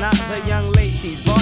not the young ladies.